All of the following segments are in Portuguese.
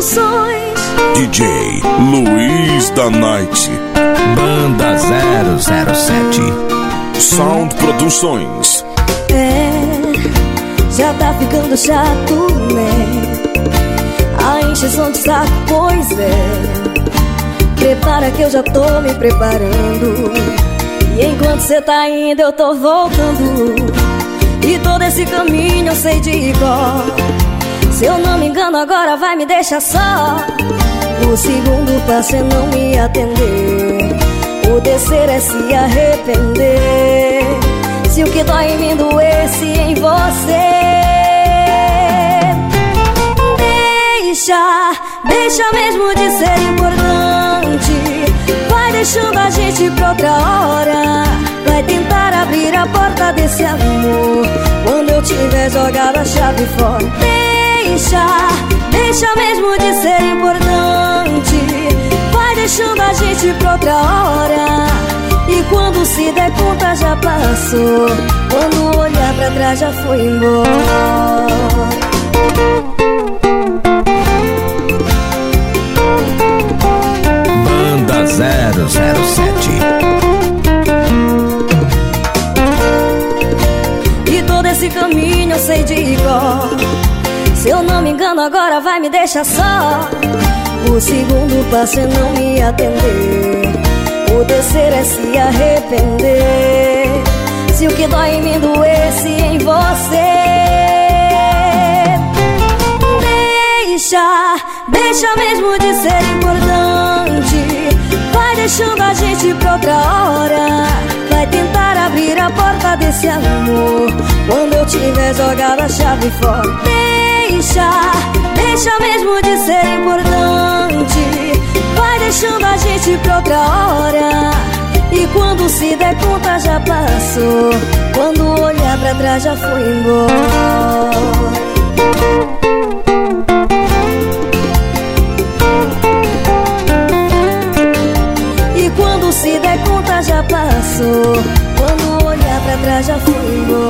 Produções. DJ Luiz da Night. Banda 007. Sound Produções. É, já tá ficando chato, né? A encheção de saco, pois é. Prepara que eu já tô me preparando. E enquanto cê tá indo, eu tô voltando. E todo esse caminho eu sei de cor. Se eu não me engano, agora vai me deixar só. O segundo passo é não me atender. O terceiro é se arrepender. Se o que dói em mim doesse em você. Deixa, deixa mesmo de ser importante. Vai deixando a gente pra outra hora. Vai tentar abrir a porta desse amor. Quando eu tiver jogado a chave fora. Deixa, deixa mesmo de ser importante. Vai deixando a gente pra outra hora. E quando se der conta já passou. Quando olhar pra trás já foi embora. Banda 007. E todo esse caminho eu sei de cor Se eu não me engano agora vai me deixar só. O segundo passo é não me atender. O terceiro é se arrepender. Se o que dói em mim doesse em você. Deixa, deixa mesmo de ser importante. Vai deixando a gente pra outra hora. Vai tentar abrir a porta desse amor. Quando eu tiver jogado a chave fora Deixa, deixa mesmo de ser importante. Vai deixando a gente pra outra hora. E quando se der conta já passou Quando olhar pra trás já foi embora. E quando se der conta já passou Quando olhar pra trás já foi embora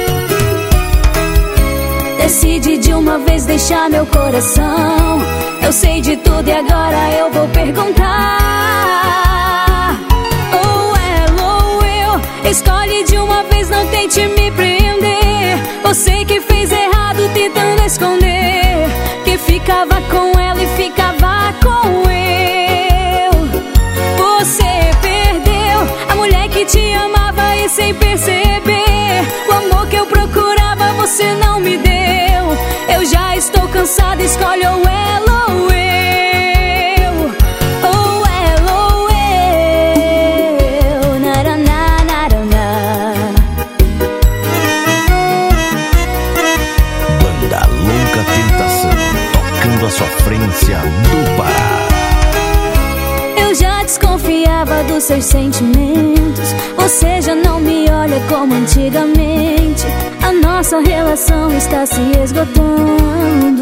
Decide de uma vez deixar meu coração. Eu sei de tudo e agora eu vou perguntar. Ou ela ou eu. Escolhe de uma vez, não tente me prender. Você que fez errado tentando esconder. Que ficava com ela e ficava com eu. Você perdeu a mulher que te amava e sem perceber o amor que eu procurava você não me deu. Eu já estou cansada, escolhe ou ela ou eu. Ou ela ou eu. Naraná, naraná. Banda Louca Tentação. Tocando a sofrência do Pará. Eu já desconfiava dos seus sentimentos. Você já não me olha como antigamente. A nossa relação está se esgotando.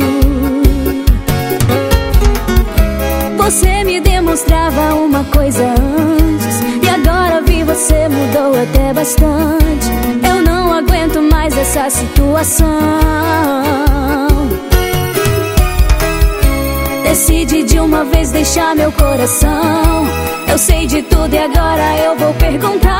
Você me demonstrava uma coisa antes. E agora vi você mudou até bastante. Eu não aguento mais essa situação. Decide de uma vez deixar meu coração. Eu sei de tudo e agora eu vou perguntar.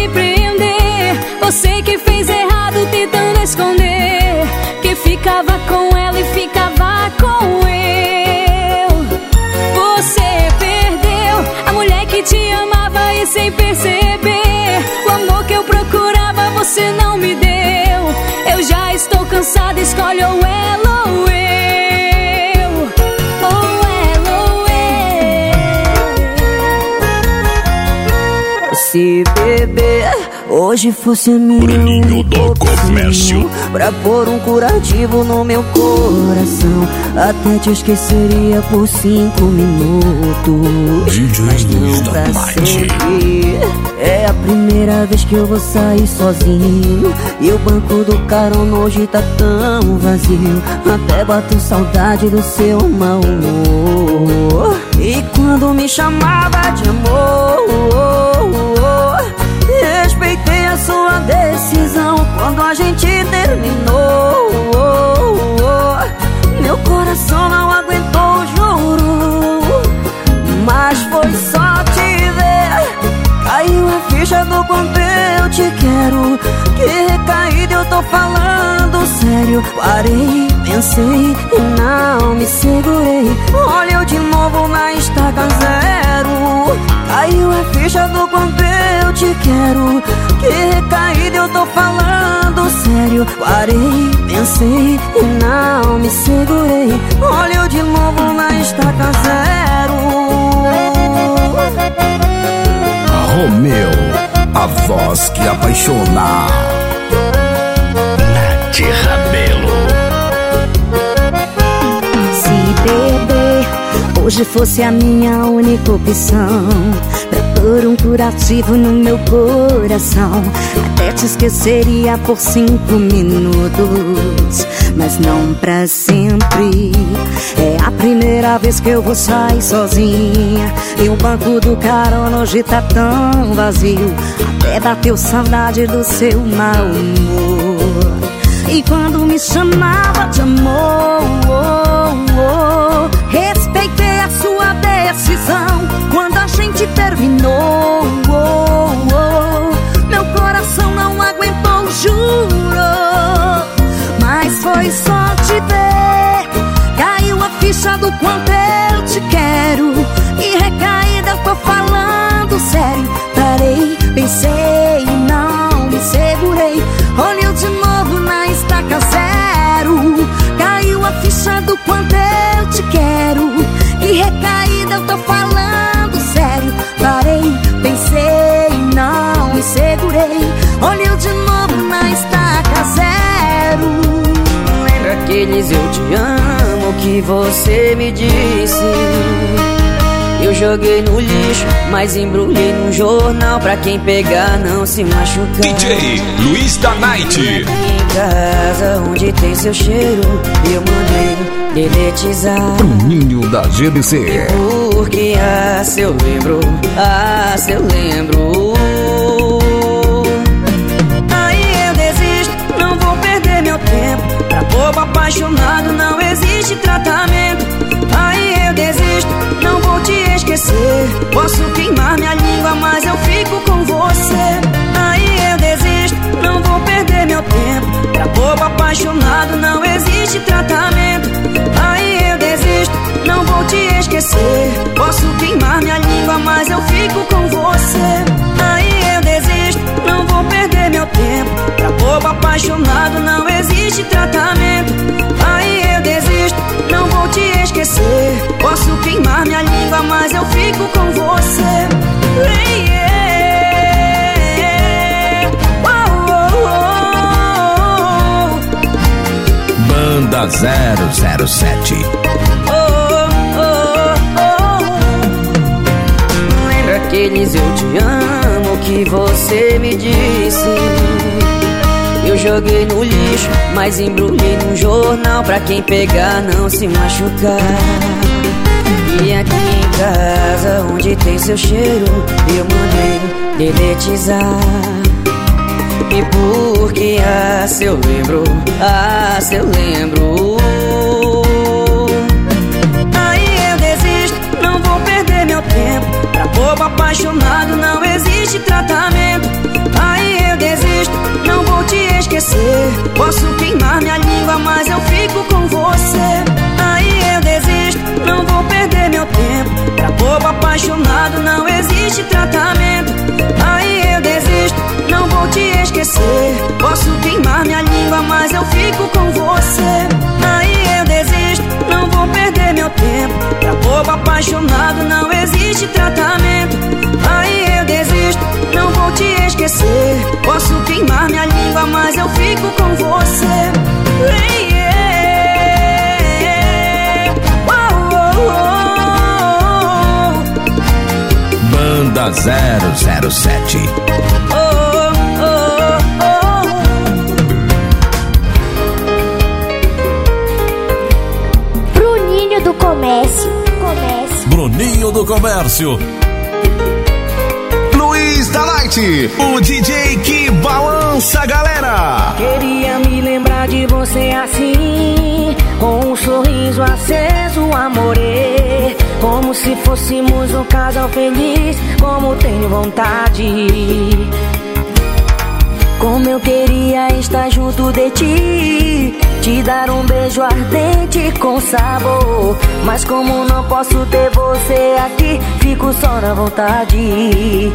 ficava com ela e ficava com eu. Você perdeu a mulher que te amava e sem perceber. O amor que eu procurava você não me deu. Eu já estou cansada, escolhe ou ela hoje fosse minha Bruninho do Comércio. Pra pôr um curativo no meu coração. Até te esqueceria por cinco minutos. DJ Mas não pra sempre. É a primeira vez que eu vou sair sozinho. E o banco do carona hoje tá tão vazio. Até bato saudade do seu mau humor. E quando me chamava de amor terminou. Meu coração não aguentou, juro. Mas foi só te ver. Caiu a ficha do quanto eu te quero. Que recaída eu tô falando sério. Parei, pensei e não me segurei. Olha eu de novo na estaca zero. Caiu a ficha do quanto eu te quero. Que recaída eu tô falando sério. Parei, pensei e não me segurei. Olha eu de novo na estaca zero. Romeu, a voz que apaixona. Hoje fosse a minha única opção Pra pôr um curativo no meu coração. Até te esqueceria por cinco minutos Mas não pra sempre. É a primeira vez que eu vou sair sozinha. E o banco do carona hoje tá tão vazio. Até bateu saudade do seu mau humor. E quando me chamava de amor, que você me disse? Eu joguei no lixo, mas embrulhei num jornal pra quem pegar não se machucar. DJ Luiz da Night. Em casa, onde tem seu cheiro, eu mandei deletizar. Bruninho da GBC. Porque, ah, se eu lembro, ah, se eu lembro. Aí eu desisto, não vou perder meu tempo. Pra bobo apaixonado não existe tratamento. Aí eu desisto, não vou te esquecer. Posso queimar minha língua, mas eu fico com você. Aí eu desisto, não vou perder meu tempo. Pra bobo apaixonado não existe tratamento. Aí eu desisto, não vou te esquecer. Posso queimar minha língua, mas eu fico com você. Aí eu desisto, não vou perder meu tempo. Pra bobo apaixonado não existe tratamento. Aí eu desisto, não vou te esquecer. Posso queimar minha língua, mas eu fico com você. Ei, ei, oh, oh, oh, oh. Banda 007. Oh, oh, oh. Lembra aqueles eu te amo que você me disse? Joguei no lixo, mas embrulhei num jornal pra quem pegar não se machucar. E aqui em casa, onde tem seu cheiro, eu mandei deletizar. E porque, ah, se eu lembro, ah, se eu lembro. Apaixonado não existe tratamento. Aí eu desisto, não vou te esquecer. Posso queimar minha língua, mas eu fico com você. Aí eu desisto, não vou perder meu tempo. Pra bobo apaixonado não existe tratamento. Aí eu desisto, não vou te esquecer. Posso queimar minha língua, mas eu fico com você. Banda 007. oh, oh, oh, Bruninho do Comércio. Comércio. Bruninho do Comércio. Luiz da Night, o DJ que balança a galera. Queria me lembrar de você assim, com um sorriso aceso, amore. Como se fôssemos um casal feliz, como tenho vontade. Como eu queria estar junto de ti, te dar um beijo ardente com sabor. Mas como não posso ter você aqui, fico só na vontade.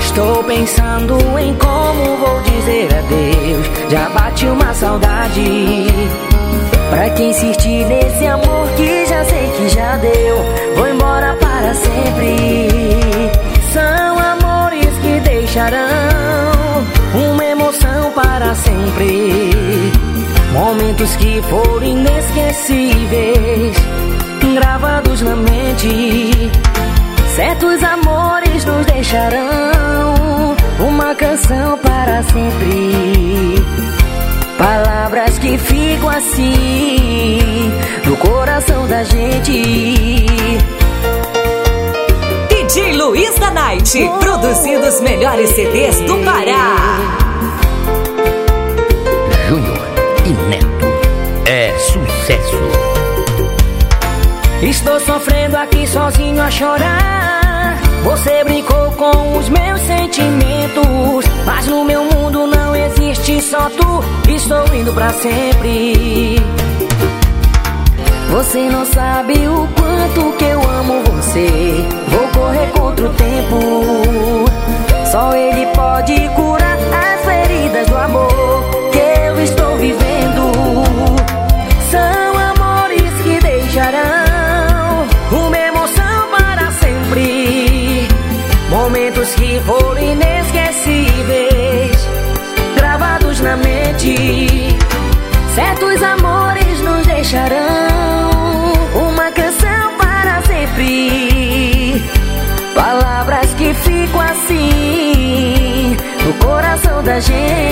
Estou pensando em como vou dizer adeus. Já bate uma saudade. Pra que insistir nesse amor que já sei que já deu? Vou embora para sempre. São amores que deixarão uma emoção para sempre. Momentos que foram inesquecíveis, gravados na mente. Certos amores nos deixarão uma canção para sempre. Palavras que ficam assim no coração da gente. DJ Luiz da Night, produzindo os melhores CDs do Pará. Júnior e Neto. É sucesso. Estou sofrendo aqui sozinho a chorar. Você brincou com os meus sentimentos. Mas no meu mundo existe só tu. Estou indo pra sempre. Você não sabe o quanto que eu amo você. Vou correr contra o tempo. Só ele pode curar as feridas do amor gente.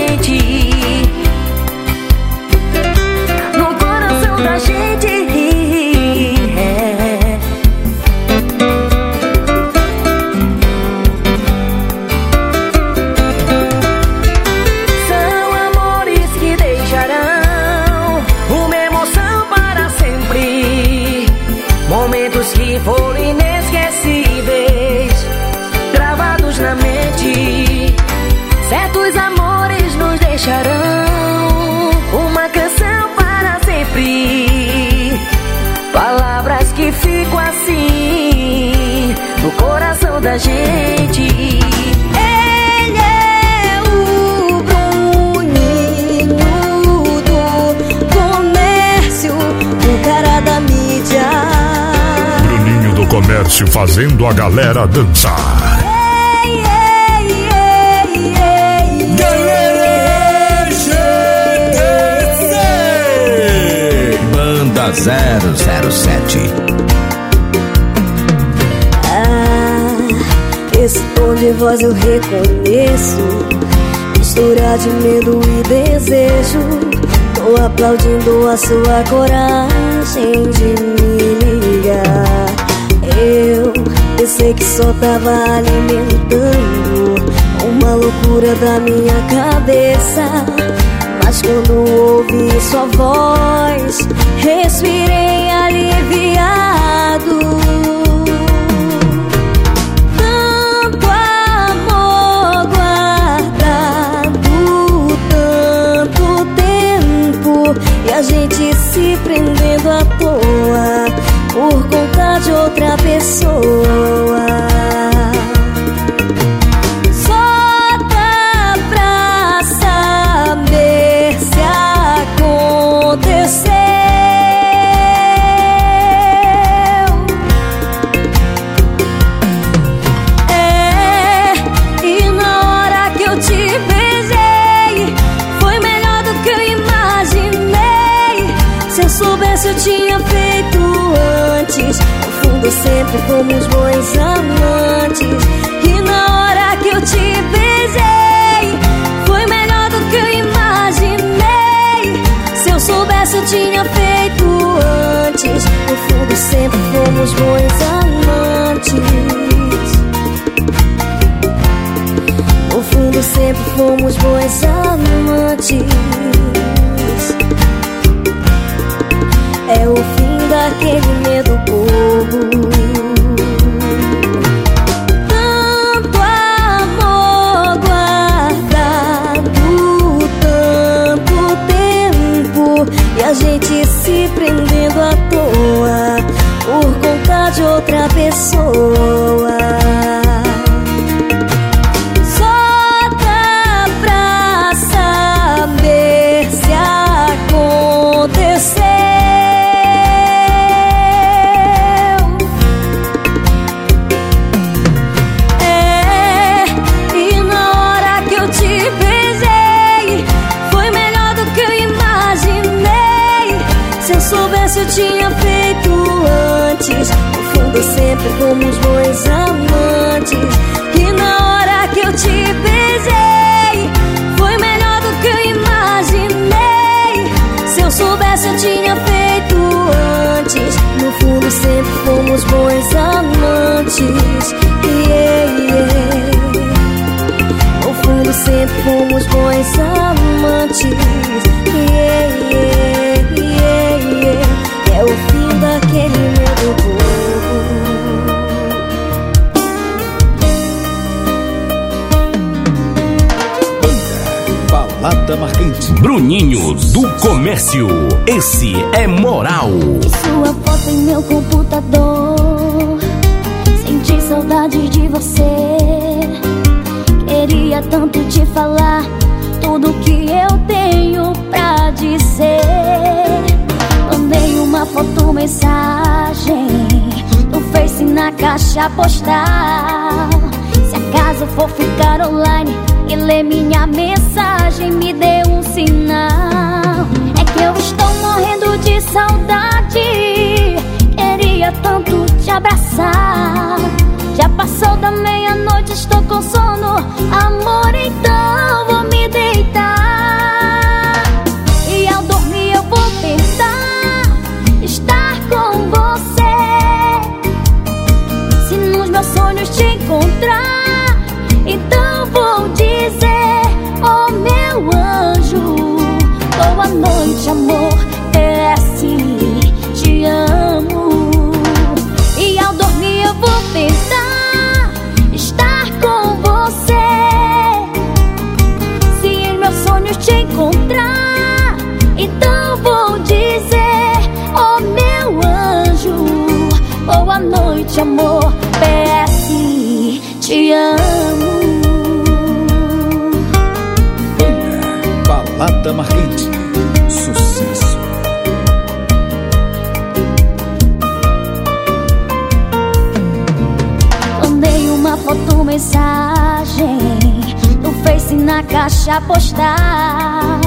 Da gente. Ele é o Bruninho do comércio, o cara da mídia. Bruninho do Comércio fazendo a galera dançar. Ei, ei, ei, ei, Banda 007. Esse tom de voz eu reconheço. Mistura de medo e desejo. Tô aplaudindo a sua coragem de me ligar. Eu pensei que só tava alimentando uma loucura da minha cabeça. Mas quando ouvi sua voz, respirei outra pessoa. Fomos bons amantes. E na hora que eu te beijei, foi melhor do que eu imaginei. Se eu soubesse, eu tinha feito antes. No fundo, sempre fomos bons amantes. No fundo sempre fomos bons amantes É o fim daquele medo bobo de outra pessoa fomos bons amantes. E na hora que eu te beijei, foi melhor do que eu imaginei. Se eu soubesse, eu tinha feito antes. No fundo, sempre fomos bons amantes. Yeah, yeah. No fundo, sempre fomos bons amantes. Yeah, Bruninho do Comércio. Esse é moral. Sua foto em meu computador. Senti saudade de você. Queria tanto te falar tudo que eu tenho pra dizer. Mandei uma foto, mensagem no Face na caixa postal. Se acaso for ficar online e ler minha mensagem, me dê um sinal. É que eu estou morrendo de saudade. Queria tanto te abraçar. Já passou da meia-noite, estou com sono. Amor, então vou me deitar. Marcante. Sucesso. Mandei uma foto, mensagem no Face na caixa postal.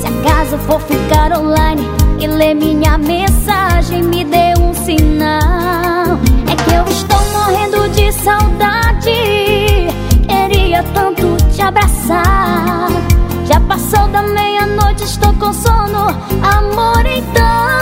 Se acaso for ficar online e ler minha mensagem, me dê um sinal. É que eu estou morrendo de saudade. Queria tanto te abraçar. Já passou da meia-noite, estou com sono. Amor, então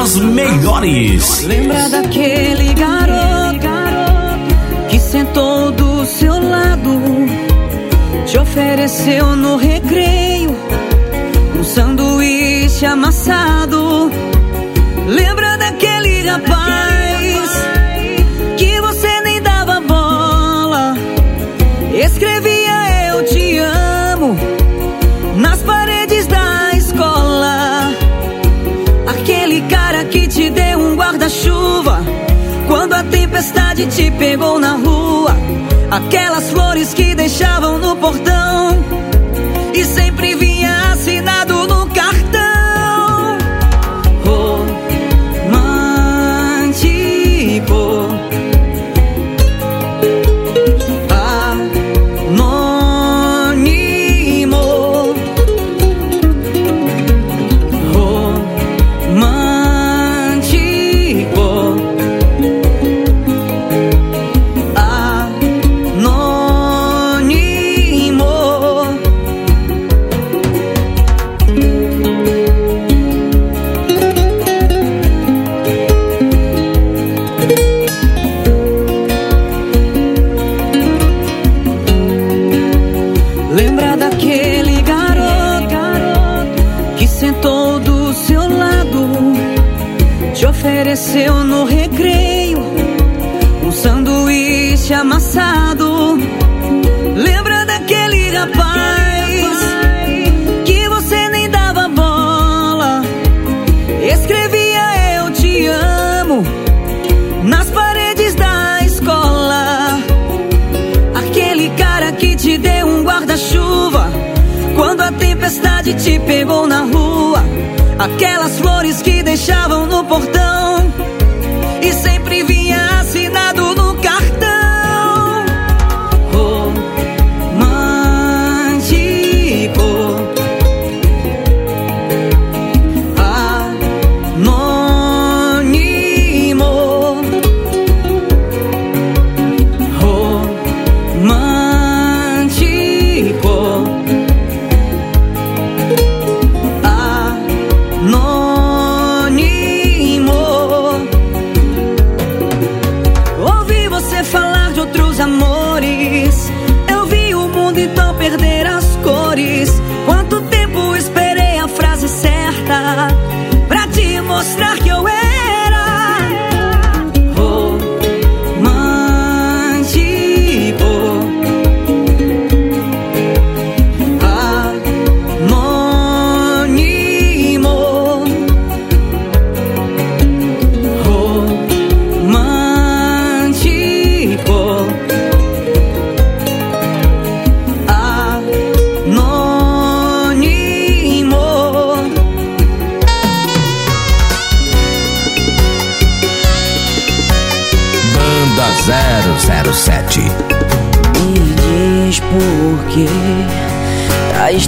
as melhores. Lembra daquele garoto, garoto que sentou do seu lado, te ofereceu no recreio um sanduíche amassado que te pegou na rua, aquelas flores que deixavam no portão. E sempre tempestade te pegou na rua, aquelas flores que deixavam no portão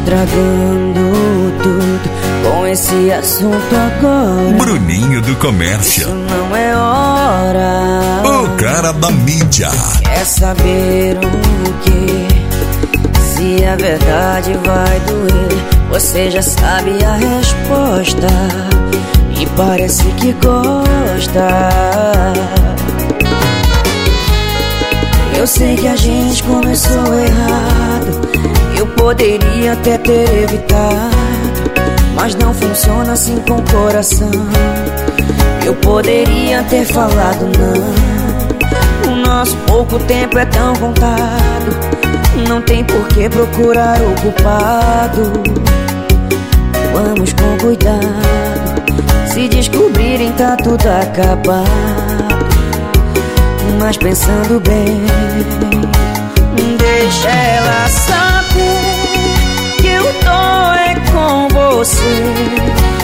estragando tudo com esse assunto agora. Bruninho do Comércio. Não é hora. O cara da mídia. Quer saber o que? Se a verdade vai doer, você já sabe a resposta. E parece que gosta. Eu sei que a gente começou errado. Poderia até ter evitado. Mas não funciona assim com o coração. Eu poderia ter falado não. O nosso pouco tempo é tão contado. Não tem por que procurar o culpado. Vamos com cuidado. Se descobrirem, tá tudo acabado. Mas pensando bem, deixa ela saber você.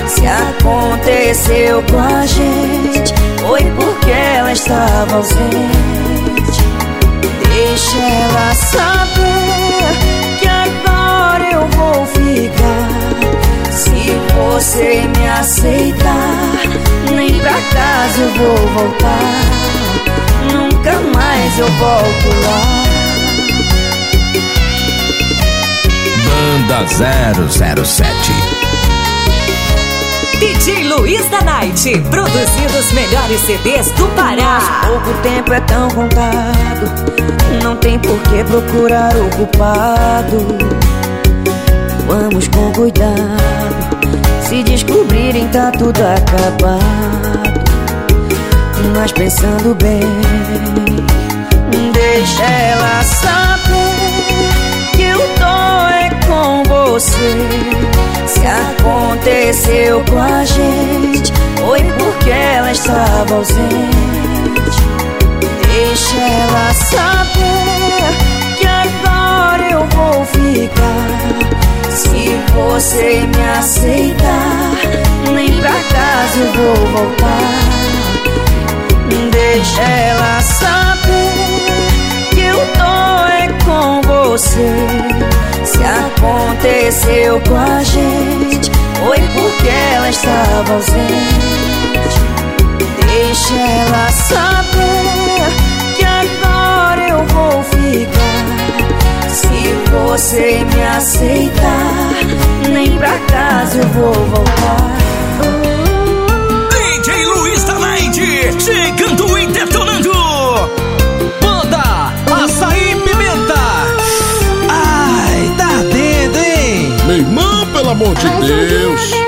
Se aconteceu com a gente, foi porque ela estava ausente. Deixa ela saber que agora eu vou ficar. Se você me aceitar, nem pra casa eu vou voltar. Nunca mais eu volto lá. Banda 007. DJ Luiz da Night, produzindo os melhores CDs do Pará. Pouco tempo é tão contado, não tem por que procurar o culpado. Vamos com cuidado, se descobrirem tá tudo acabado. Mas pensando bem, deixa ela saber você. Se aconteceu com a gente, foi porque ela estava ausente. Deixa ela saber que agora eu vou ficar. Se você me aceitar, nem pra casa eu vou voltar. Deixa ela saber que eu tô é com você. Se aconteceu com a gente, foi porque ela estava ausente. Deixa ela saber que agora eu vou ficar. Se você me aceitar, nem pra casa eu vou voltar. De Deus.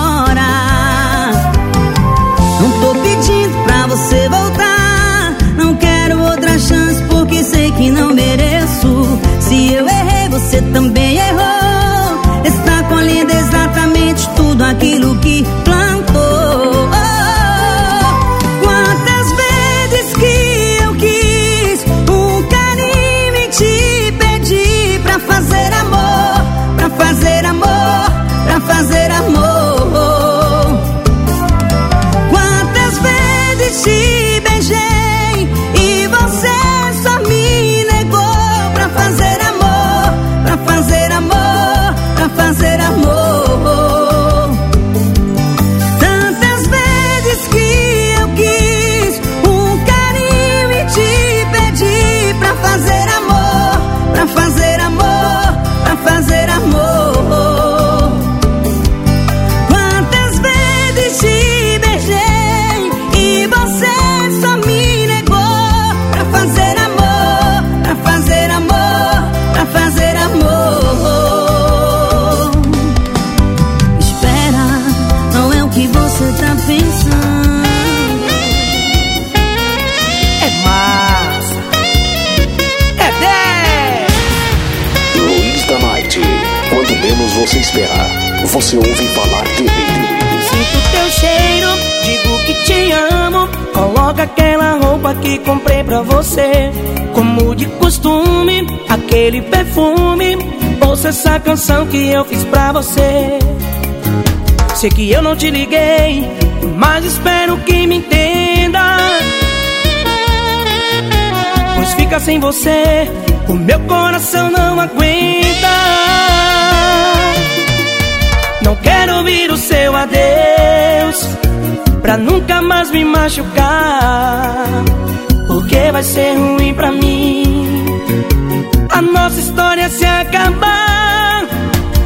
Também esperar, você ouve falar dele. Sinto teu cheiro, digo que te amo. Coloca aquela roupa que comprei pra você. Como de costume, aquele perfume. Ouça essa canção que eu fiz pra você. Sei que eu não te liguei, mas espero que me entenda. Pois fica sem você, o meu coração não aguenta. Não quero ouvir o seu adeus Pra nunca mais me machucar Porque vai ser ruim pra mim. A nossa história se acabar.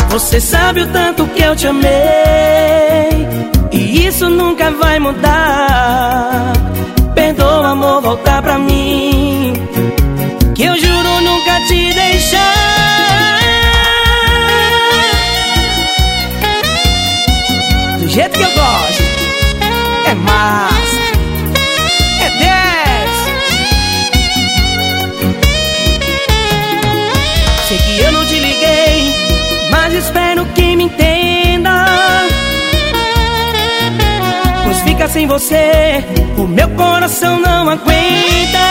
Você sabe o tanto que eu te amei E isso nunca vai mudar. Perdoa, amor, voltar pra mim coração não aguenta.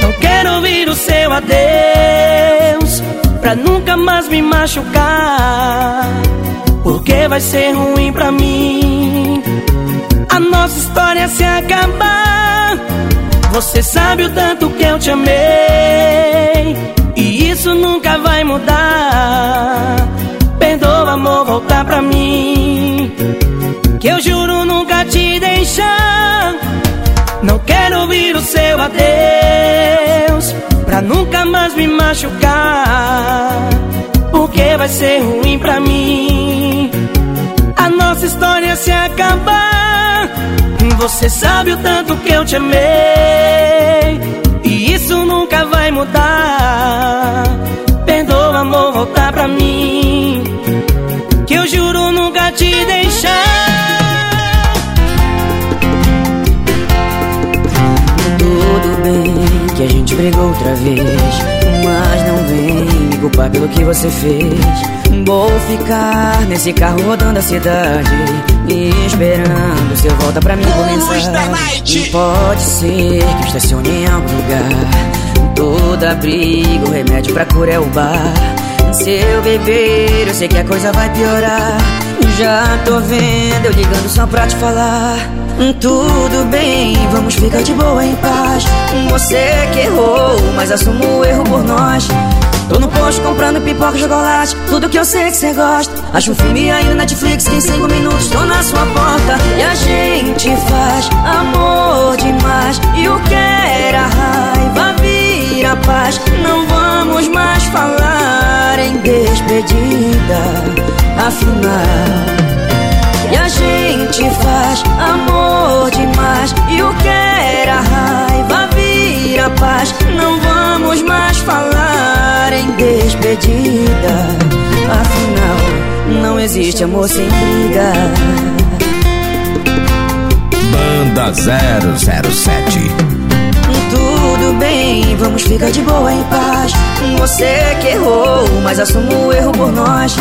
Não quero ouvir o seu adeus Pra nunca mais me machucar. Porque vai ser ruim pra mim A nossa história se acabar. Você sabe o tanto que eu te amei E isso nunca vai mudar. Perdoa, amor, voltar pra mim Que eu juro nunca te deixar. Não quero ouvir o seu adeus Pra nunca mais me machucar. Porque vai ser ruim pra mim. A nossa história se acabar. Você sabe o tanto que eu te amei. E isso nunca vai mudar. Perdoa, amor, voltar pra mim juro nunca te deixar. Tudo bem que a gente brigou outra vez Mas não vem me culpar pelo que você fez. Vou ficar nesse carro rodando a cidade esperando. Seu volta pra mim por mensagem Pode ser que estacione em algum lugar. Toda briga, o remédio pra cura é o bar Se eu beber, eu sei que a coisa vai piorar. Já tô vendo, eu ligando só pra te falar. Tudo bem, vamos ficar de boa em paz. Você que errou, mas assumo o erro por nós. Tô no posto comprando pipoca e chocolate Tudo que eu sei que cê gosta. Acho um filme aí no Netflix que em cinco minutos tô na sua porta. E a gente faz amor demais. E o que era raiva Não vamos mais falar em despedida Afinal. E a gente faz amor demais. E o que era raiva vira paz. Não vamos mais falar em despedida Afinal, não existe amor sem briga. Banda 007 tudo bem, vamos ficar de boa em paz. Você que errou, mas assumo o erro por nós.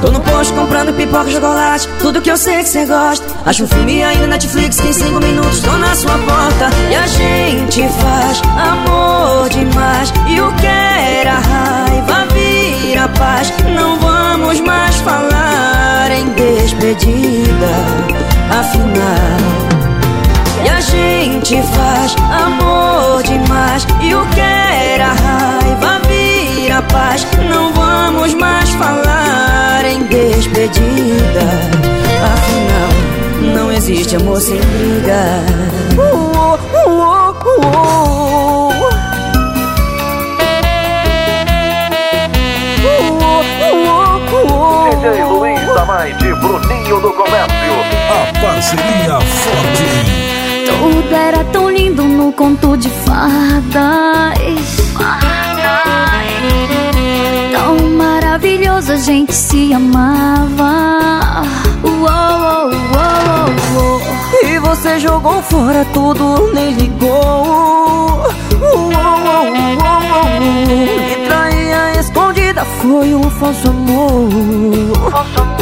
Tô no posto comprando pipoca e chocolate Tudo que eu sei que cê gosta. Acho um filme aí no Netflix que em cinco minutos tô na sua porta. E a gente faz amor demais. E o que era raiva vira paz. Não vamos mais falar em despedida Afinal e a gente faz amor demais E o que era raiva vira paz Não vamos mais falar em despedida Afinal, não existe amor sem briga uh, uh, uh, DJ Luiz da Night, Bruninho do Comércio. A parceria forte. Tudo era tão lindo no conto de fadas. Tão maravilhoso, a gente se amava. Uou, uou, uou, E você jogou fora tudo, nem ligou. Uou, uou, uou, Me traía escondida, foi um falso amor. Falso amor.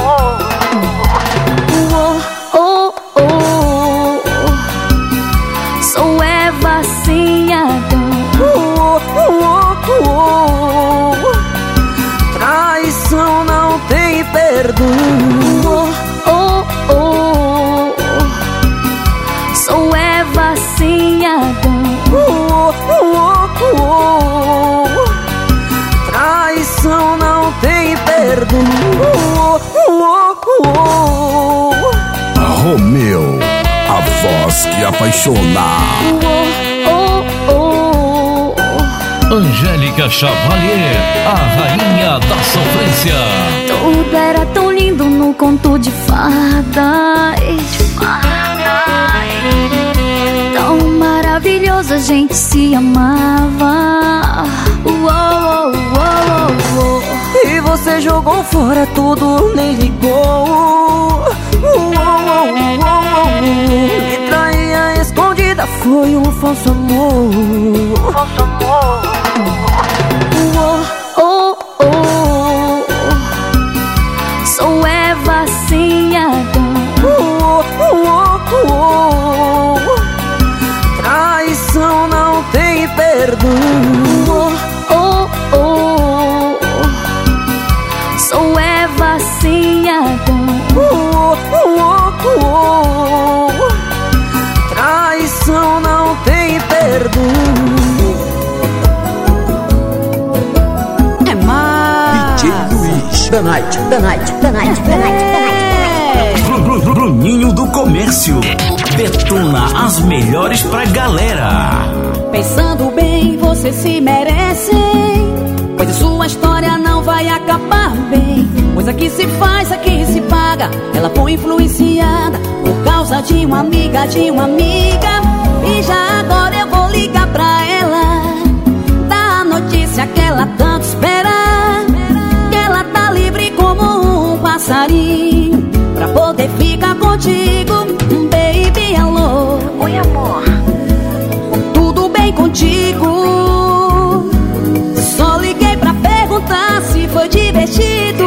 Voz que apaixona. Oh, oh, oh. Angélica Chavalier, a rainha da sofrência. Tudo era tão lindo no conto de fadas. Tão maravilhoso, a gente se amava. Uou, uou, uou, E você jogou fora tudo, nem ligou. Traía escondida, foi um falso amor. Falso amor. Night, the night, the night, the night, the night. Bru- Bru- Bru- Bruninho do Comércio. Detona as melhores pra galera. Pensando bem, você se merece. Pois a sua história não vai acabar bem. Coisa que se faz, aqui se paga. Ela foi influenciada por causa de uma amiga, de uma amiga. E já agora eu vou ligar pra ela. Dar a notícia que ela tanto passarinho. Pra poder ficar contigo, baby, alô. Oi, amor. Tudo bem contigo? Só liguei pra perguntar se foi divertido.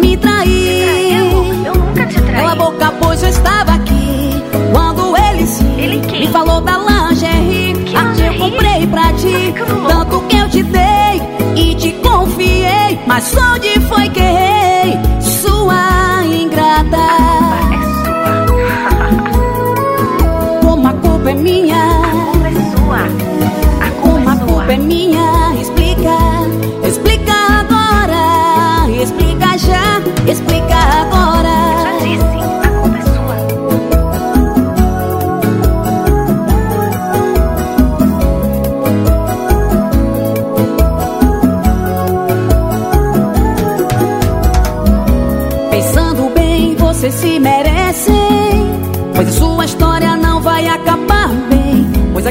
Me trair. Eu nunca te traí. Cala a boca, pois eu estava aqui. Quando ele se me falou da lingerie. Que eu comprei pra ti. Tanto que eu te dei e te confiei. Mas onde foi que errei? vida. Como a culpa é minha. A culpa é sua. A culpa, é Como a culpa é minha.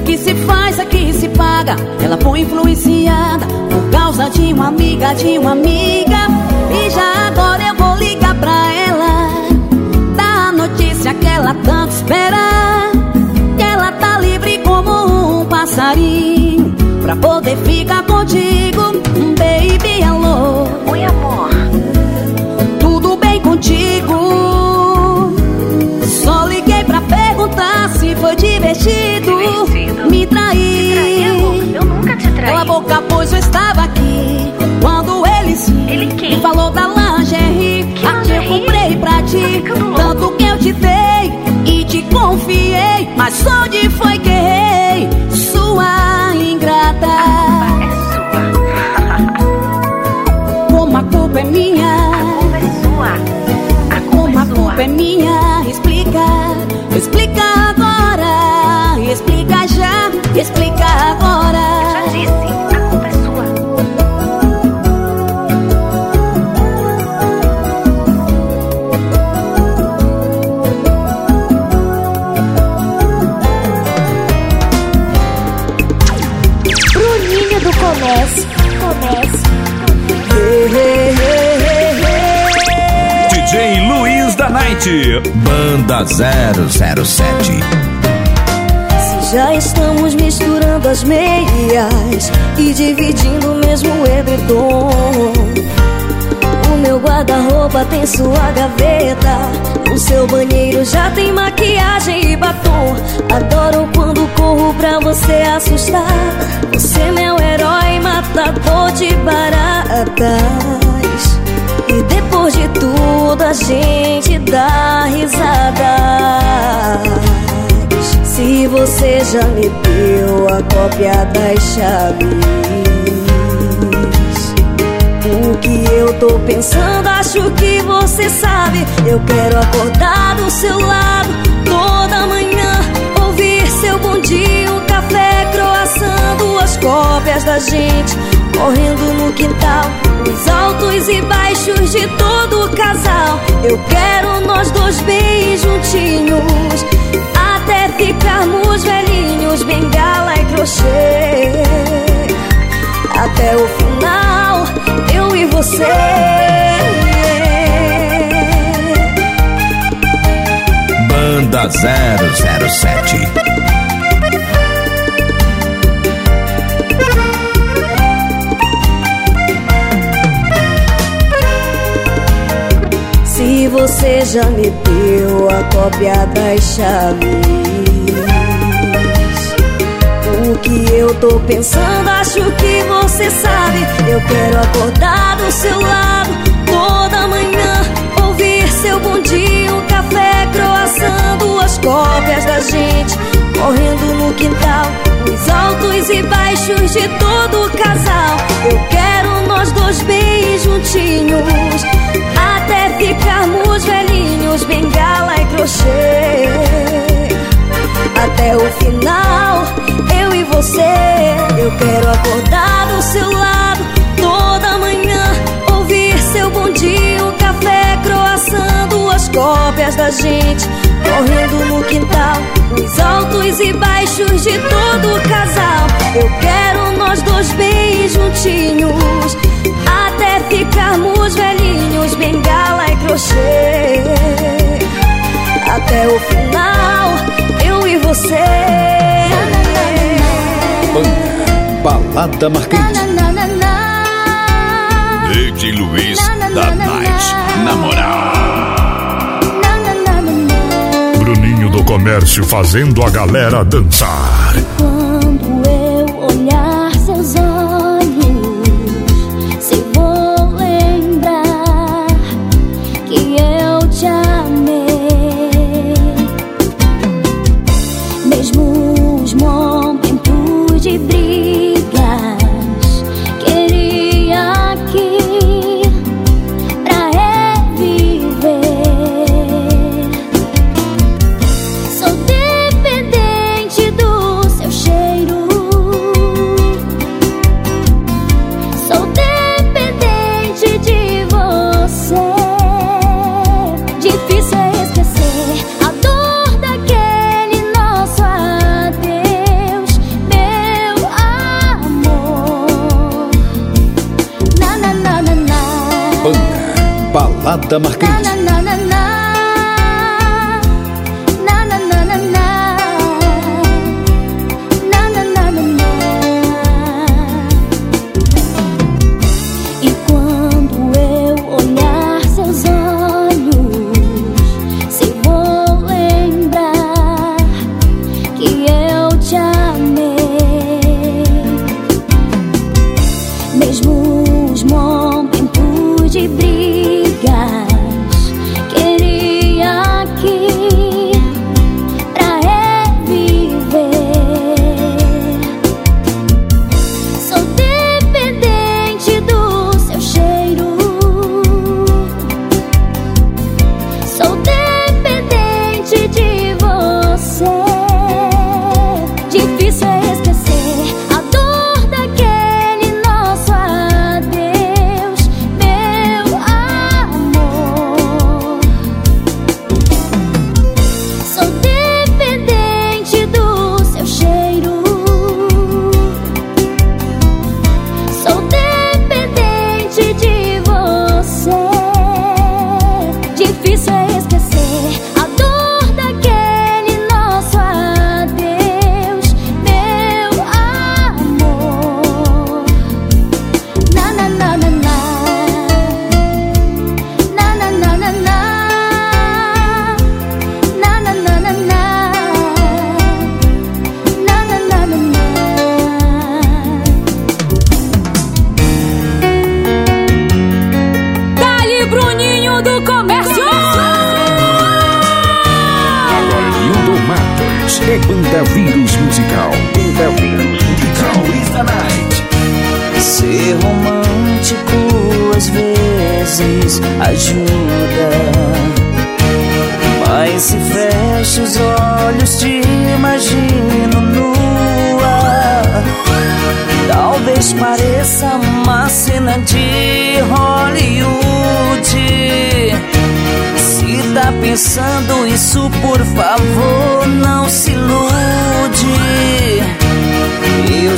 Que se faz, aqui se paga. Ela foi influenciada por causa de uma amiga, de uma amiga. E já agora eu vou ligar pra ela. Dar a notícia que ela tanto espera. Que ela tá livre como um passarinho. Pra poder ficar contigo, baby, alô. Foi divertido. Me trair. Eu nunca te traí. Cala a boca, pois eu estava aqui. Quando ele sim Ele quem? falou da lingerie, Que a que eu comprei pra Tá ti. louco. Tanto que eu te dei e te confiei. Mas onde foi que errei? Sua ingrata. É sua. Como a culpa é minha. A culpa é sua. A culpa Como a é sua. culpa é minha, explica já, explica Já agora. disse, a culpa é sua. Bruninho do Comércio. Comércio. DJ Luiz da Night. Banda 007. Já estamos misturando as meias e dividindo o mesmo edredom. O meu guarda-roupa tem sua gaveta. O seu banheiro já tem maquiagem e batom. Adoro quando corro pra você assustar. Você é meu herói, matador de baratas. E depois de tudo a gente dá risadas. Se você já me deu a cópia das chaves. O que eu tô pensando, acho que você sabe. Eu quero acordar do seu lado toda manhã. Ouvir seu bom dia, um café, croação, duas cópias da gente. Correndo no quintal, os altos e baixos de todo o casal. Eu quero nós dois bem juntinhos. Ficarmos velhinhos, bengala e crochê até o final, eu e você. Banda 007. Você já me deu a cópia das chaves, o que eu tô pensando, acho que você sabe. Eu quero acordar do seu lado toda manhã, ouvir seu bom dia, café, croação, duas cópias da gente, correndo no quintal, os altos e baixos de todo casal. Eu quero nós dois bem juntinhos, até ficarmos velhinhos, bengala e crochê. Até o final, eu e você. Eu quero acordar do seu lado toda manhã. Ouvir seu bom dia, um café, croação, duas cópias da gente. Correndo no quintal, os altos e baixos de todo o casal. Eu quero nós dois bem juntinhos. Até ficarmos velhinhos, bengala e crochê até o final, eu e você. Balada na, na, na. DJ Luiz da Night. Na moral. Na, na, na, na, na. Bruninho do Comércio fazendo a galera dançar. tá marcando.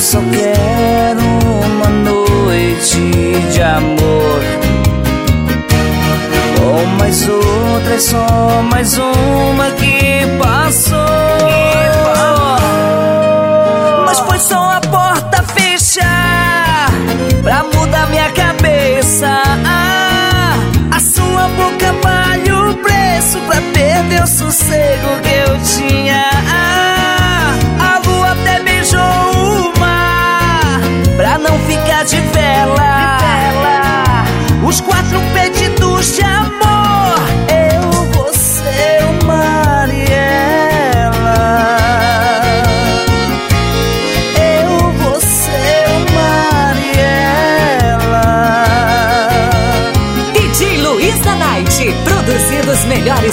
só quero uma noite de amor. Ou mais outra, é só mais uma que passou.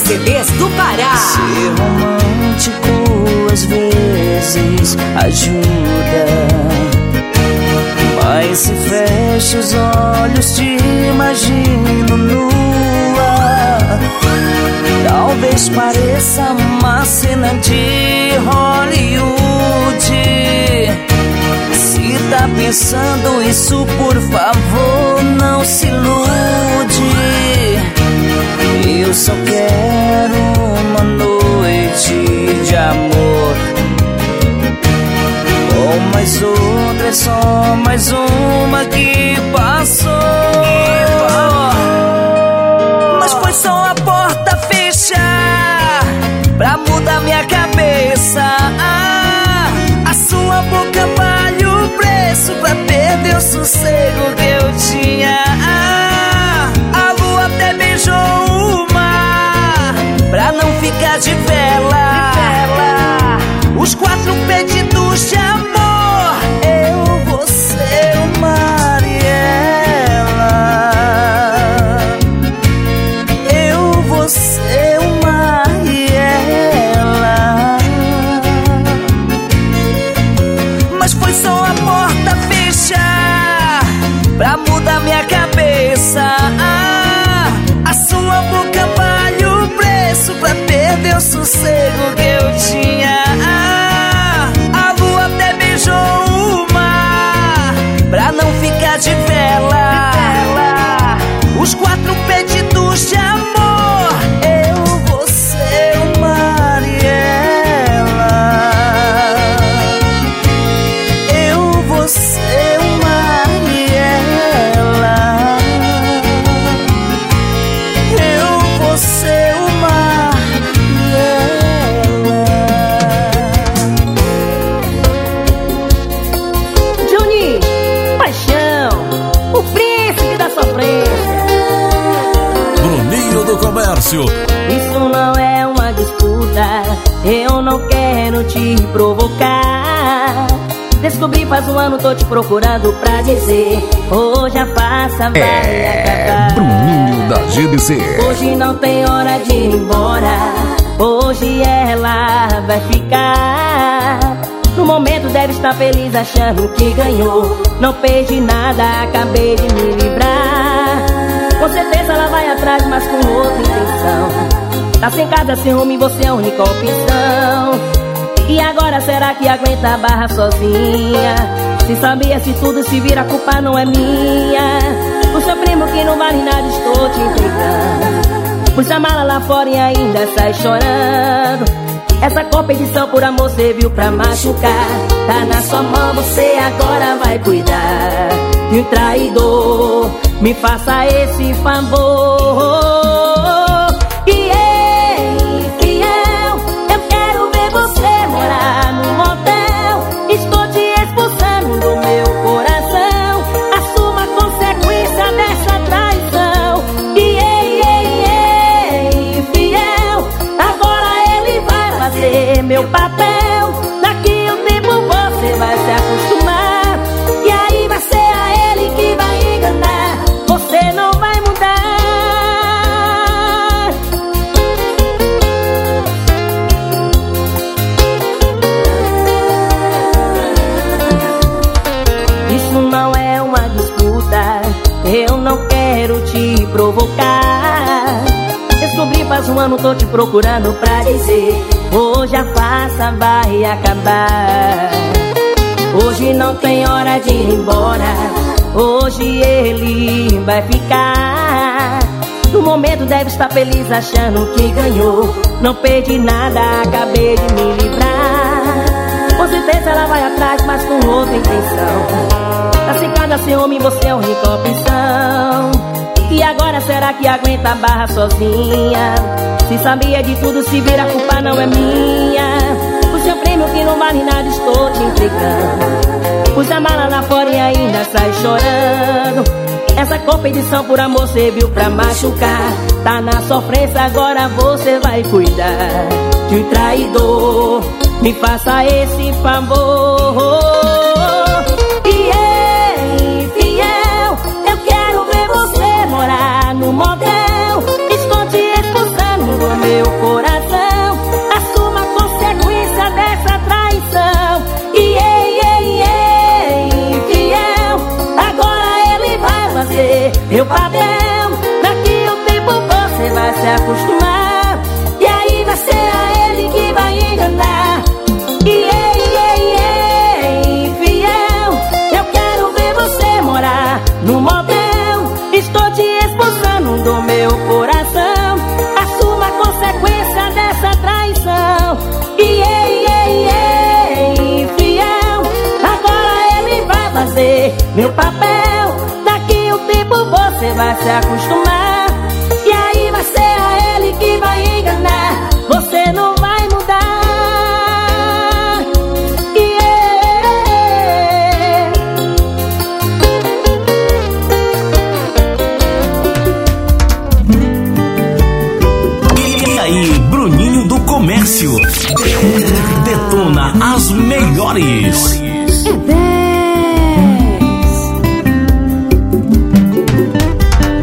CDs do Pará. Ser romântico às vezes ajuda. Mas se fecha os olhos, te imagino nua. Talvez pareça uma cena de Hollywood. Se tá pensando isso, por favor, não se ilude. Eu só quero uma noite de amor. Ou mais outra, é só mais uma que passou. Mas foi só a porta fechar Pra mudar minha cabeça. Ah, a sua boca vale o preço Pra perder o sossego que eu tinha. de vela. Os quatro pedidos. 거짓말 provocar. Descobri faz um ano, tô te procurando pra dizer. Hoje a farsa vai É acabar. Bruninho da GBC. Hoje não tem hora de ir embora. Hoje ela vai ficar. No momento deve estar feliz achando que ganhou. Não perdi nada, acabei de me livrar. Com certeza ela vai atrás, mas com outra intenção. Tá sem casa, sem rumo e você é a única opção. E agora será que aguenta a barra sozinha? Se sabia se tudo se vira, a culpa não é minha. O seu primo que não vale nada, estou te entregando. Pus a mala lá fora e ainda sai chorando. Essa competição por amor serviu pra machucar. Tá na sua mão, você agora vai cuidar. De um traidor, me faça esse favor. Um ano, tô te procurando pra dizer: Hoje a farsa vai acabar. Hoje não tem hora de ir embora, hoje ele vai ficar. No momento deve estar feliz achando que ganhou. Não perdi nada, acabei de me livrar. Com certeza ela vai atrás, mas com outra intenção. Tá casa, sem homem, você é a única opção. E agora será que aguenta a barra sozinha? Se sabia de tudo, se vira, a culpa não é minha. O seu prêmio que não vale nada, estou te entregando. Pus a mala lá fora e ainda sai chorando. Essa competição por amor serviu pra machucar. Tá na sofrência, agora você vai cuidar de um traidor. Me faça esse favor. Se acostumar. E aí vai ser a ele que vai enganar. E ei, ei, ei, fiel, eu quero ver você morar no motel. Estou te expulsando do meu coração. Assuma a consequência dessa traição. E ei, ei, ei, fiel, agora ele vai fazer meu papel. Daqui um tempo você vai se acostumar. menores. É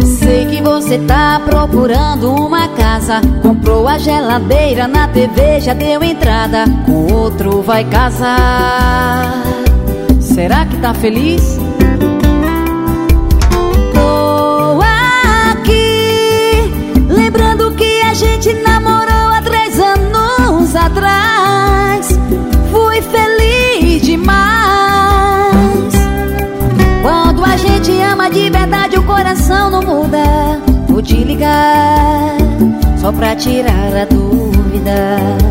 10. Sei que você tá procurando uma casa. Comprou a geladeira, na TV já deu entrada. Com outro vai casar. Será que tá feliz? Tô aqui, lembrando que a gente namorou há três anos atrás. vou te ligar só pra tirar a dúvida.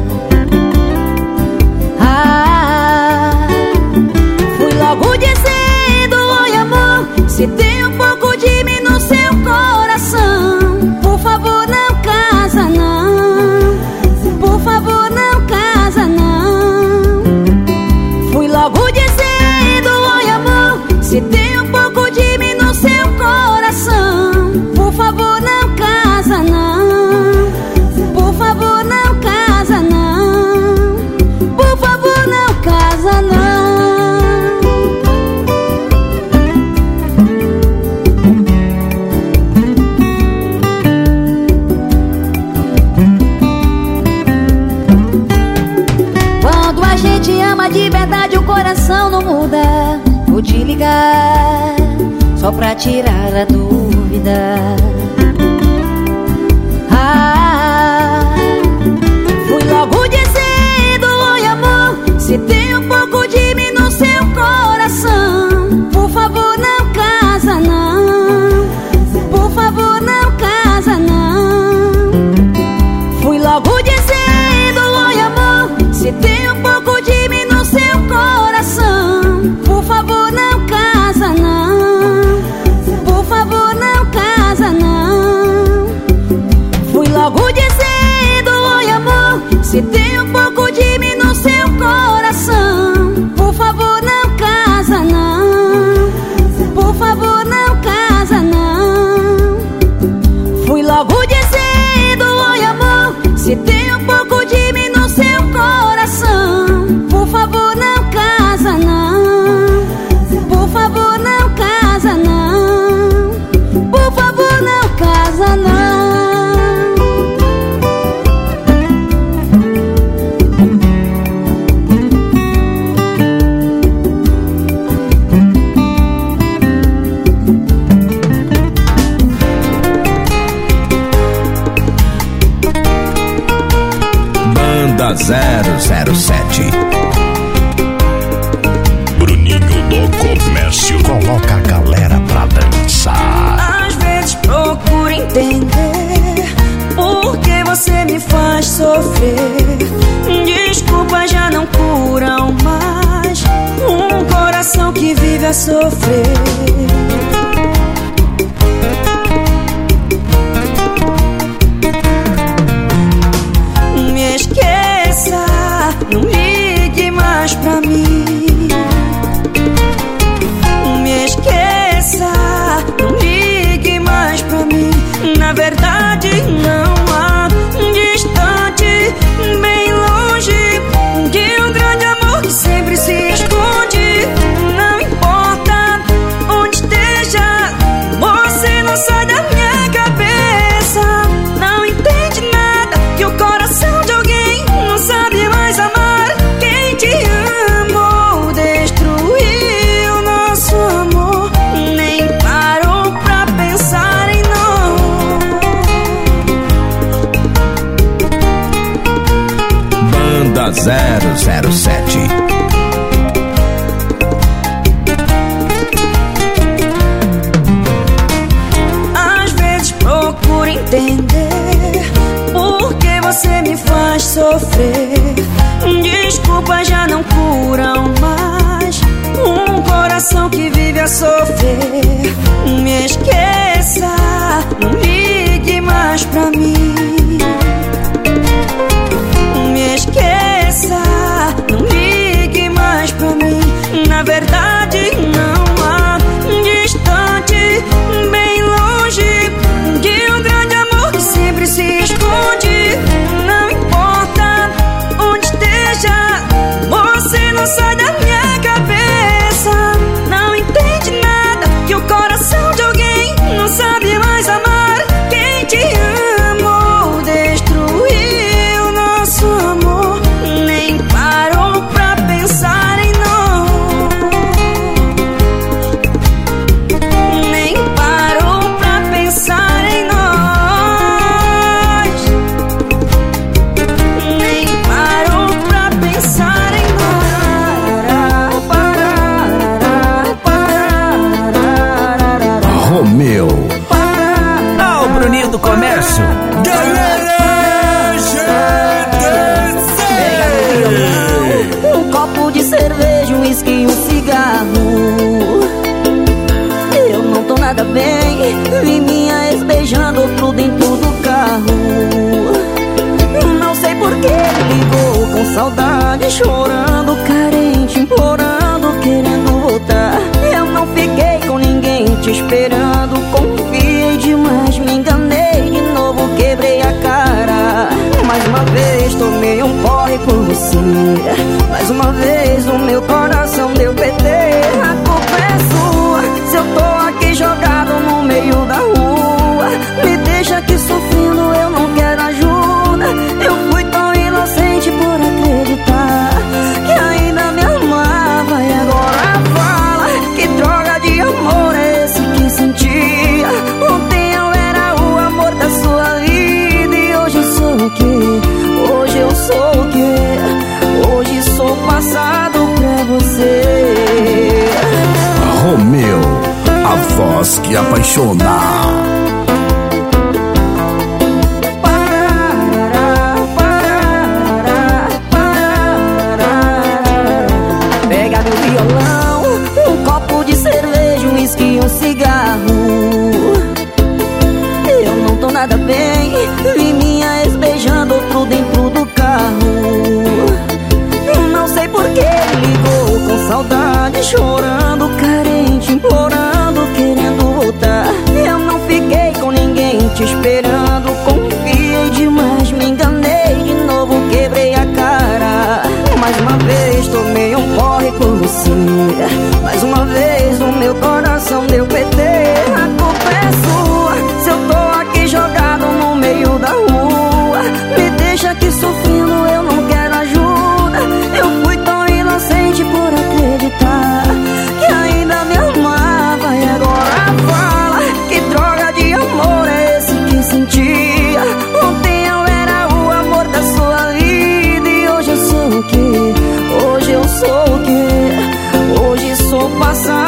Só pra tirar a dúvida. sofrer. Chorando, carente, implorando, querendo voltar. Eu não fiquei com ninguém te esperando. Confiei demais, me enganei De novo quebrei a cara. Mais uma vez tomei um porre por você. Mais uma vez o meu coração deu PT voz que apaixona. Pega meu violão, um copo de cerveja, um uísque um cigarro. Eu não tô nada bem, vi minha ex beijando outro dentro do carro. Não sei por que ligou com saudade, chorando, Mais uma vez o meu coração deu PT A culpa é sua Se eu tô aqui jogado no meio da rua Me deixa aqui sofrendo, eu não quero ajuda Eu fui tão inocente por acreditar Que ainda me amava E agora fala Que droga de amor é esse que sentia Ontem eu era o amor da sua vida E hoje eu sou o quê? Hoje eu sou o quê? Hoje sou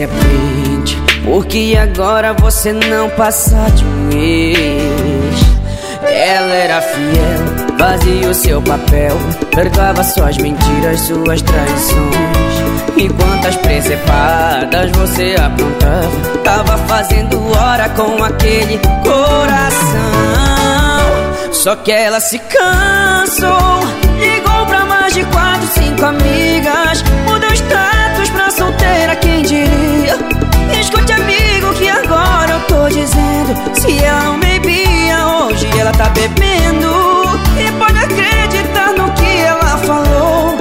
se aprende Porque agora você não passa de um ex Ela era fiel, fazia o seu papel Perdoava suas mentiras, suas traições. E quantas presepadas você aprontava Tava fazendo hora com aquele coração. Só que ela se cansou Ligou pra mais de quatro, cinco amigas Mudou status pra solteira, quem diria dizendo Se ela não bebia hoje ela tá bebendo. E pode acreditar no que ela falou.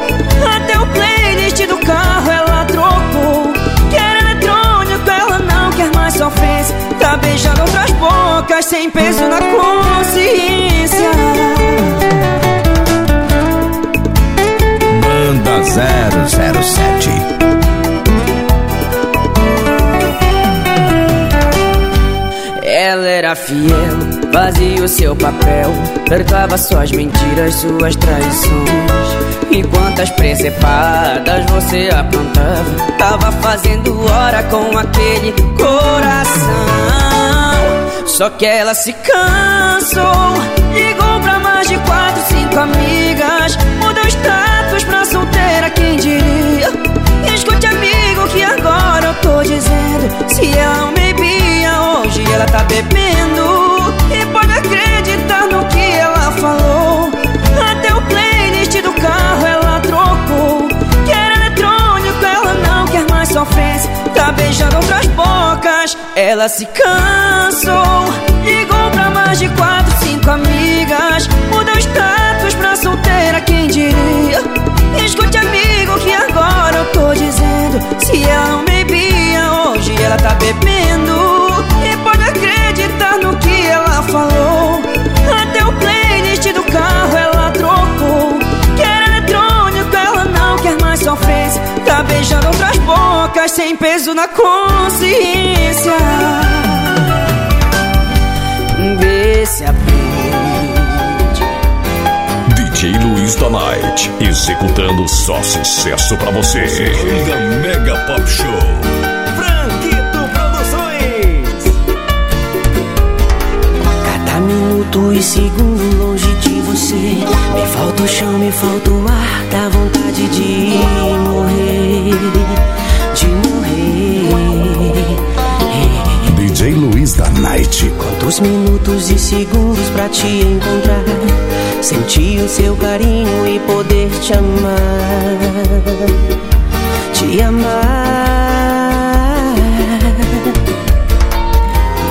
Até o playlist do carro ela trocou. Quer eletrônico, ela não quer mais sofrência. Tá beijando outras bocas sem peso na consciência. Banda 007. Era fiel, fazia o seu papel Perdoava suas mentiras, suas traições. E quantas presepadas você aprontava Tava fazendo hora com aquele coração. Só que ela se cansou Ligou pra mais de quatro, cinco amigas Mudou status pra solteira, quem diria? Escute amigo que agora eu tô dizendo? Se ela ela tá bebendo E pode acreditar no que ela falou. Até o playlist do carro ela trocou. Quer eletrônico, ela não quer mais sofrência Tá beijando outras bocas, ela se cansou. Ligou pra mais de quatro, cinco amigas mas sem peso na consciência. Vê se aprende. DJ Luiz da Night, executando só sucesso pra você. Mega Mega Pop Show. Franquito Produções. Cada minuto e segundo longe de você Me falta o chão, me falta o ar Dá vontade de morrer De morrer. DJ Luiz da Night. Quantos minutos e segundos pra te encontrar? Sentir o seu carinho e poder te amar. Te amar.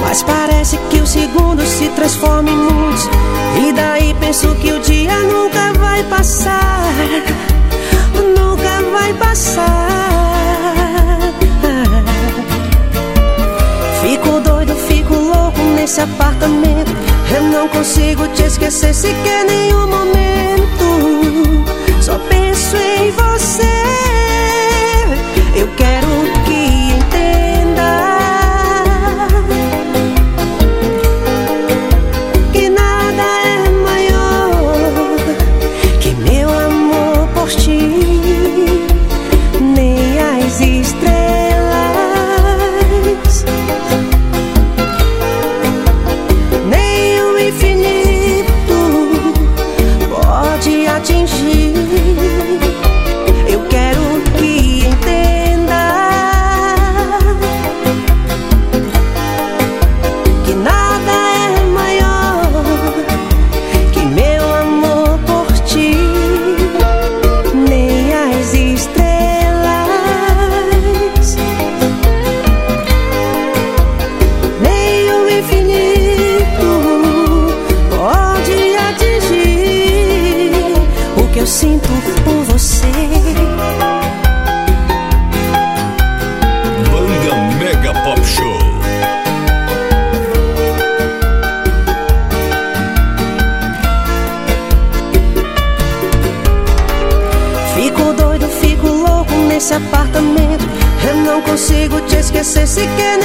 Mas parece que o segundo se transforma em muitos E daí penso que o dia nunca vai passar. Nunca vai passar doido, fico louco nesse apartamento. Eu não consigo te esquecer sequer nenhum momento. Só penso em você. Eu quero te esquecer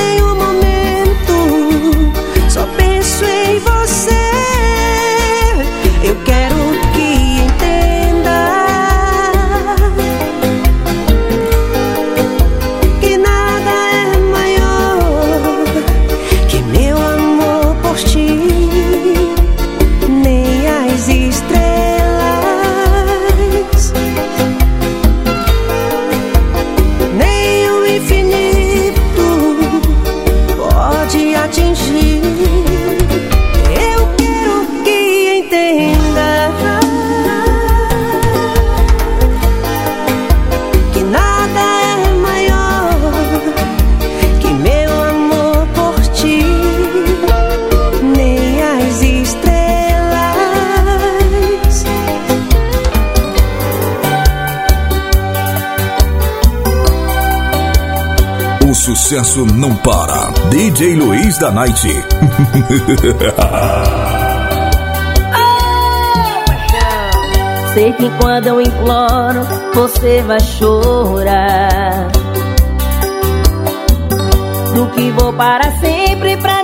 sucesso não para. DJ Luiz da Night. Sei que quando eu imploro, você vai chorar. Do que vou para sempre pra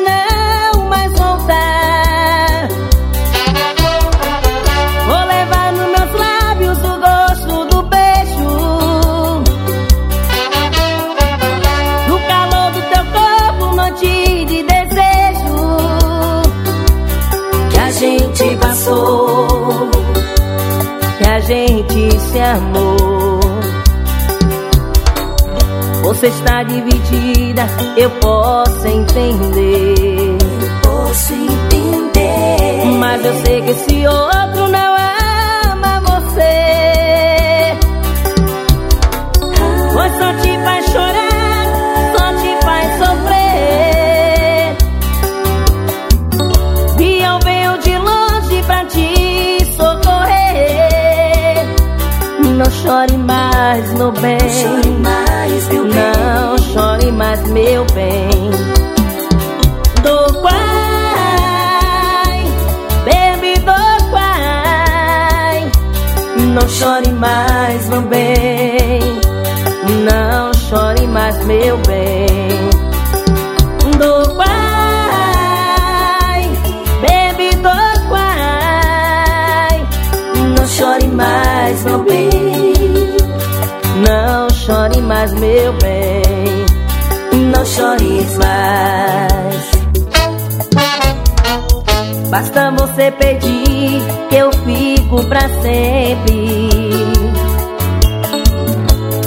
gente se amou. Você está dividida, eu posso entender. Posso entender. Mas eu sei que esse outro chore mais, meu bem. Não chore mais, meu bem. Não chore mais, meu bem. Do pai, baby, do pai. Não chore mais, meu bem. Não chore mais, meu bem. Mais, meu bem. Não chores mais. Basta você pedir que eu fico pra sempre.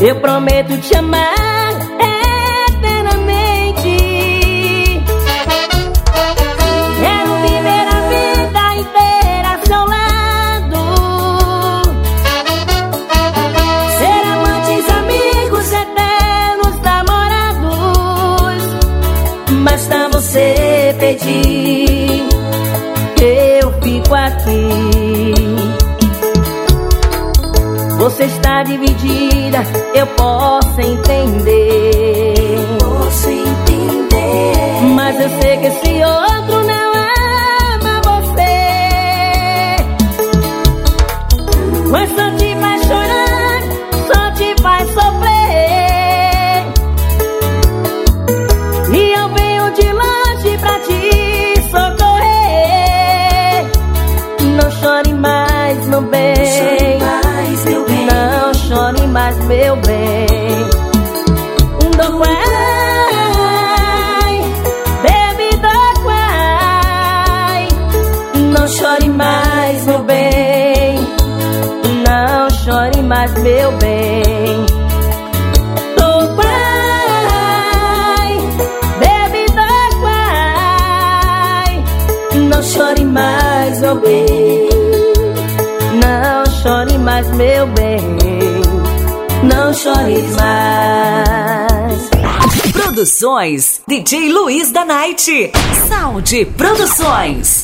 Eu prometo te amar eu fico aqui. Você está dividida, eu posso entender. Posso entender. Mas eu sei que esse outro não ama você. Mas meu bem. Não chore mais. Produções DJ Luiz da Night. Saúde Produções.